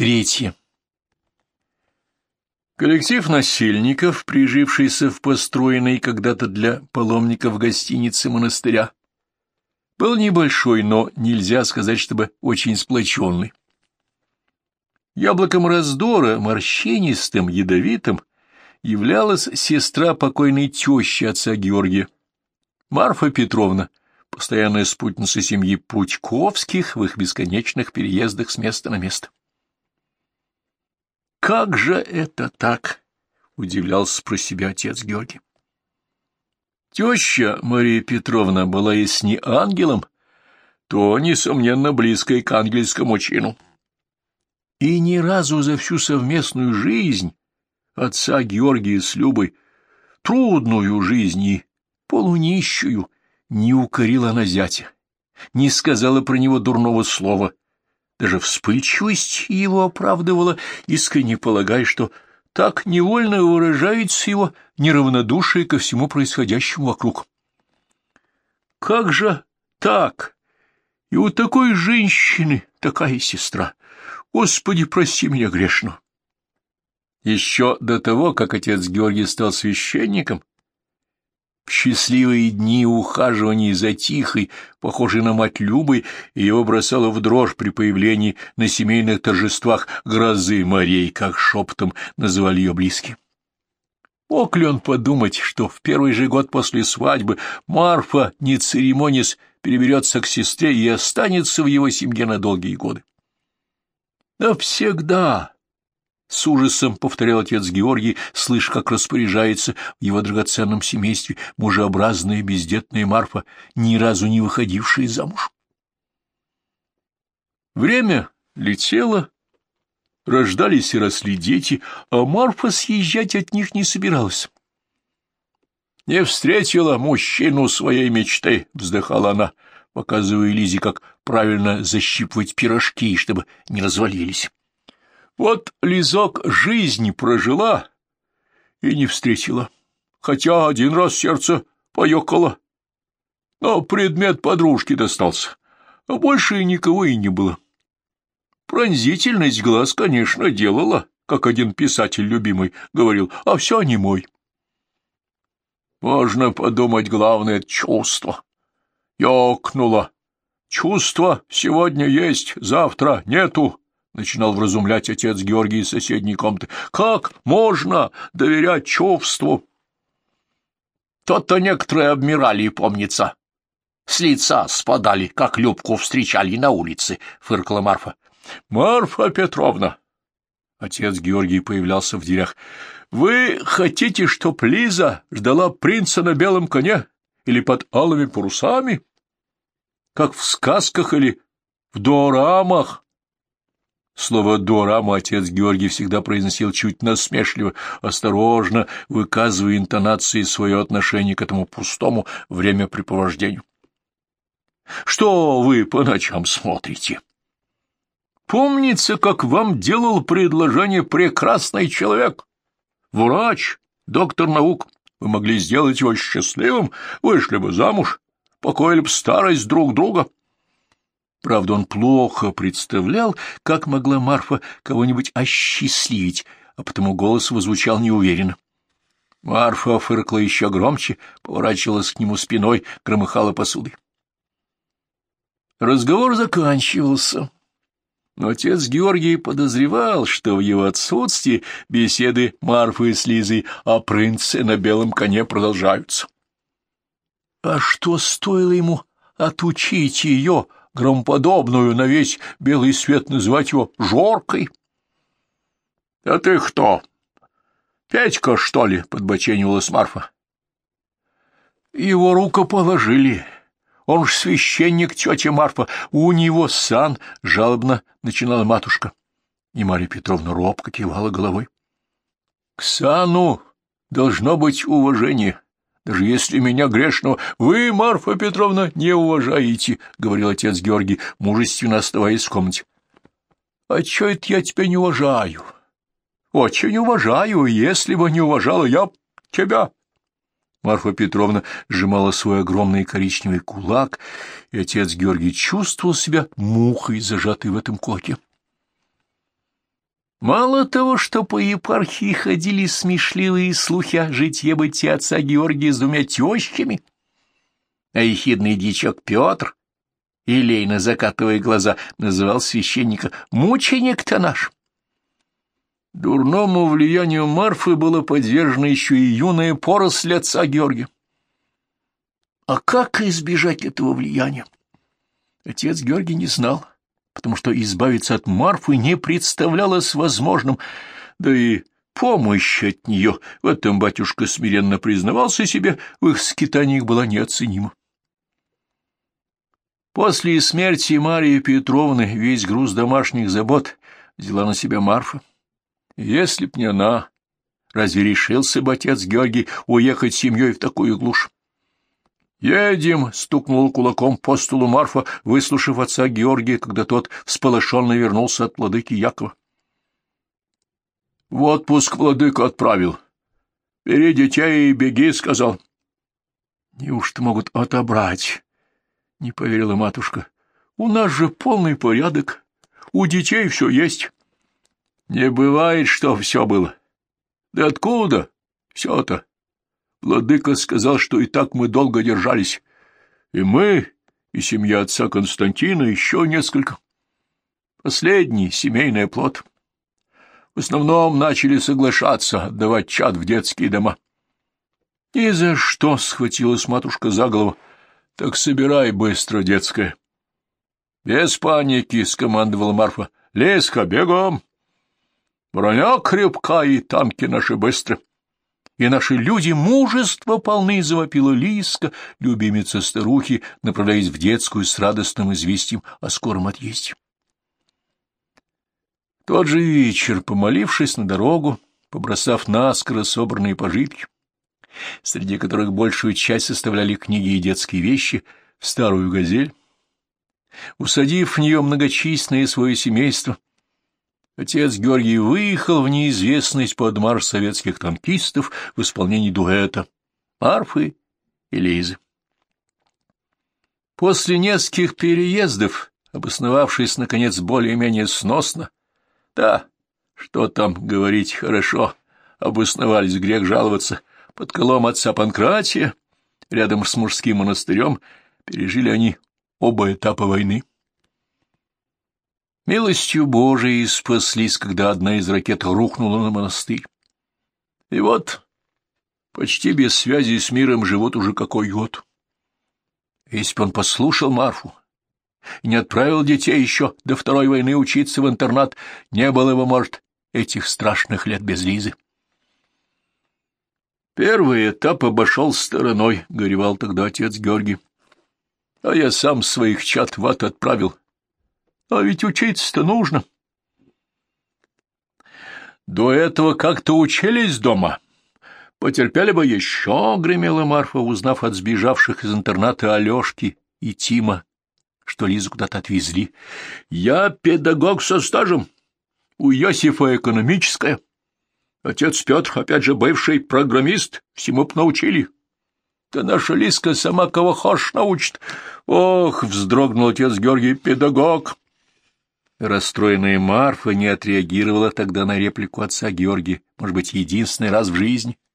Третье. Коллектив насильников, прижившийся в построенной когда-то для паломников гостинице монастыря, был небольшой, но нельзя сказать, чтобы очень сплоченный. Яблоком раздора, морщинистым, ядовитым, являлась сестра покойной тещи отца Георгия, Марфа Петровна, постоянная спутница семьи Путьковских в их бесконечных переездах с места на место. «Как же это так?» — удивлялся про себя отец Георгий. Теща Мария Петровна была если не ангелом, то, несомненно, близкой к ангельскому чину. И ни разу за всю совместную жизнь отца Георгия с Любой, трудную жизнь и полунищую, не укорила на зятя, не сказала про него дурного слова, даже вспыльчивость его оправдывала, искренне полагая, что так невольно выражается его неравнодушие ко всему происходящему вокруг. Как же так? И у такой женщины такая сестра. Господи, прости меня грешно. Еще до того, как отец Георгий стал священником, в счастливые дни ухаживаний за Тихой, похожей на мать Любой, его бросало в дрожь при появлении на семейных торжествах грозы морей, как шепотом называли ее близкие. Мог ли он подумать, что в первый же год после свадьбы Марфа, не церемонясь, переберется к сестре и останется в его семье на долгие годы? Навсегда! С ужасом повторял отец Георгий, слыша, как распоряжается в его драгоценном семействе мужеобразная бездетная Марфа, ни разу не выходившая замуж. Время летело, рождались и росли дети, а Марфа съезжать от них не собиралась. «Не встретила мужчину своей мечты», — вздыхала она, показывая Лизе, как правильно защипывать пирожки, чтобы не развалились. Вот Лизок жизнь прожила и не встретила, хотя один раз сердце поёкало. Но предмет подружки достался, а больше никого и не было. Пронзительность глаз, конечно, делала, как один писатель любимый говорил, а все не мой. Можно подумать, главное — чувство. Ёкнуло. Чувство сегодня есть, завтра нету. — начинал вразумлять отец Георгий из соседней комнаты. — Как можно доверять чувству? То-то некоторые обмирали, помнится. С лица спадали, как Любку встречали на улице, — фыркала Марфа. — Марфа Петровна! Отец Георгий появлялся в дверях. — Вы хотите, чтоб Лиза ждала принца на белом коне или под алыми парусами? Как в сказках или в дорамах? Слово «дораму» отец Георгий всегда произносил чуть насмешливо, осторожно выказывая интонации свое отношение к этому пустому времяпрепровождению. «Что вы по ночам смотрите?» «Помнится, как вам делал предложение прекрасный человек, врач, доктор наук. Вы могли сделать его счастливым, вышли бы замуж, покоили бы старость друг друга». Правда, он плохо представлял, как могла Марфа кого-нибудь осчастливить, а потому голос его звучал неуверенно. Марфа фыркла еще громче, поворачивалась к нему спиной, громыхала посудой. Разговор заканчивался. Но отец Георгий подозревал, что в его отсутствии беседы Марфы с Лизой о принце на белом коне продолжаются. А что стоило ему отучить ее громоподобную на весь белый свет называть его Жоркой. — А ты кто? Петька, что ли? — подбоченивалась Марфа. — Его рукоположили. Он ж священник, тетя Марфа. У него сан, — жалобно начинала матушка. И Марья Петровна робко кивала головой. — К сану должно быть уважение даже если меня грешного вы, Марфа Петровна, не уважаете, — говорил отец Георгий, мужественно оставаясь в комнате. — А чё это я тебя не уважаю? — Очень уважаю, если бы не уважала я тебя. Марфа Петровна сжимала свой огромный коричневый кулак, и отец Георгий чувствовал себя мухой, зажатой в этом кулаке. Мало того, что по епархии ходили смешливые слухи о житье-бытие отца Георгия с двумя тещами, а ехидный дичок Петр, елейно закатывая глаза, называл священника «мученик-то наш». Дурному влиянию Марфы было подвержено еще и юная поросль отца Георгия. А как избежать этого влияния? Отец Георгий не знал, потому что избавиться от Марфы не представлялось возможным, да и помощь от нее, в этом батюшка смиренно признавался себе, в их скитаниях была неоценима. После смерти Марии Петровны весь груз домашних забот взяла на себя Марфа. Если б не она, разве решился бы отец Георгий уехать семьей в такую глушь? «Едем!» — стукнул кулаком по столу Марфа, выслушав отца Георгия, когда тот всполошенно вернулся от владыки Якова. «В отпуск владыка отправил. Бери детей и беги», — сказал. «Неужто могут отобрать?» — не поверила матушка. «У нас же полный порядок. У детей все есть». «Не бывает, что все было. Да откуда все-то?» Владыка сказал, что и так мы долго держались. И мы, и семья отца Константина, еще несколько. Последний семейный плод. В основном начали соглашаться отдавать чад в детские дома. — Ни за что! — схватилась матушка за голову. — Так собирай быстро, детское. — Без паники! — скомандовала Марфа. — Леска, бегом! Броня крепка, и танки наши быстро. — и наши люди мужество полны, — завопила Лиска, любимица старухи, направляясь в детскую с радостным известием о скором отъезде. Тот же вечер, помолившись на дорогу, побросав наскоро собранные пожитки, среди которых большую часть составляли книги и детские вещи, в старую газель, усадив в нее многочисленное свое семейство, Отец Георгий выехал в неизвестность под марш советских танкистов в исполнении дуэта Арфы и Лизы. После нескольких переездов, обосновавшись, наконец, более-менее сносно, да, что там говорить хорошо, обосновались, грех жаловаться, под колом отца Панкратия, рядом с мужским монастырем, пережили они оба этапа войны. Милостью Божией спаслись, когда одна из ракет рухнула на монастырь. И вот, почти без связи с миром живут уже какой год. Если бы он послушал Марфу и не отправил детей еще до Второй войны учиться в интернат, не было бы, может, этих страшных лет без Лизы. Первый этап обошел стороной, — горевал тогда отец Георгий. А я сам своих чат в ад отправил, а ведь учиться-то нужно. До этого как-то учились дома. Потерпели бы еще, — гремела Марфа, узнав от сбежавших из интерната Алешки и Тима, что Лизу куда-то отвезли. Я педагог со стажем. У Йосифа экономическая. Отец Петр, опять же, бывший программист, всему б научили. Да наша Лиска сама кого хочешь научит. Ох, вздрогнул отец Георгий, педагог. Расстроенная Марфа не отреагировала тогда на реплику отца Георгия, может быть, единственный раз в жизни —